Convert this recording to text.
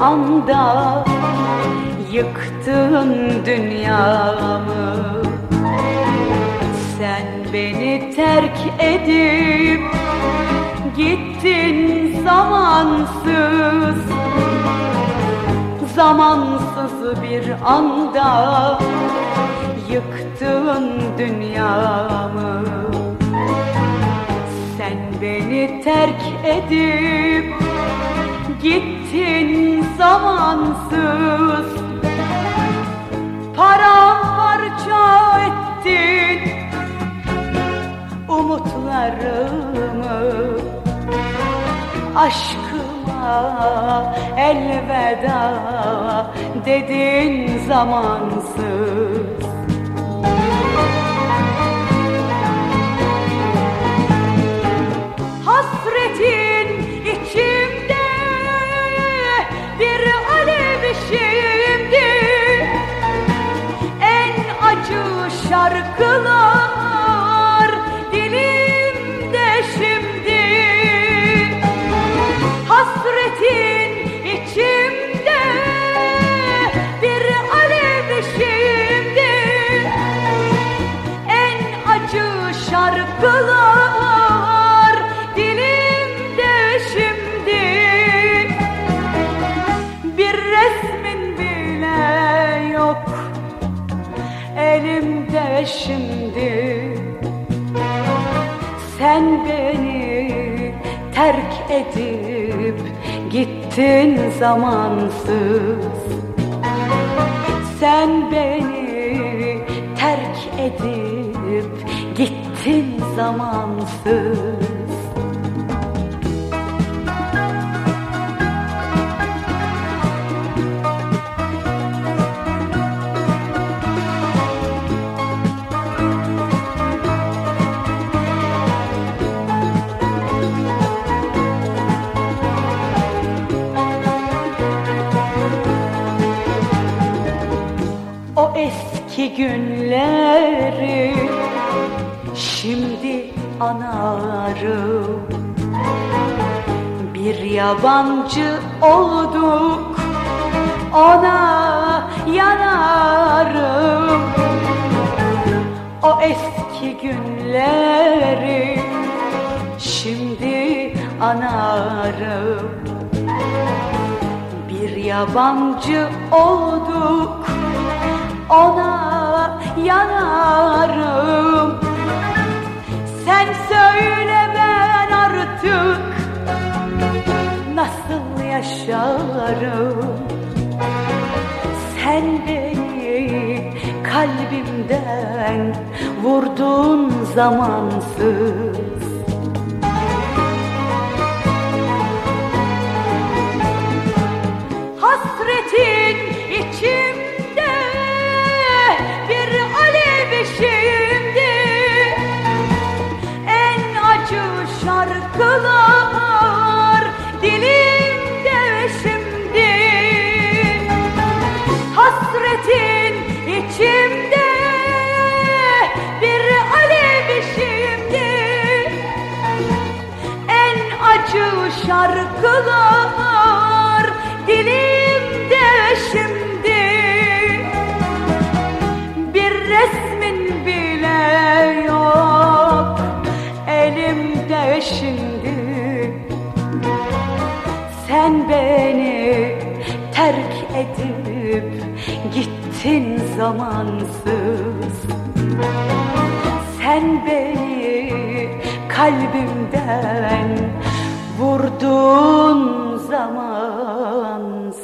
anda Yıktın dünyamı. Sen beni terk edip Gittin zamansız. Zamansız bir anda Yıktın dünyamı. Sen beni terk edip Gittin zamansız. Paramparça ettin Umutlarımı. Aşkıma elveda dedin zamansız şarkılar şimdi? Sen beni terk edip gittin zamansız. Sen beni terk edip gittin zamansız eski günleri şimdi anarım Bir yabancı olduk ona yanarım O eski günleri şimdi anarım Bir yabancı olduk ona yanarım. Sen söyle ben artık nasıl yaşarım. Sen beni kalbimden vurdun zamansız şarkılar dilimde şimdi. Bir resmin bile yok elimde şimdi. Sen beni terk edip gittin zamansız. Sen beni kalbimden vurdun zamansız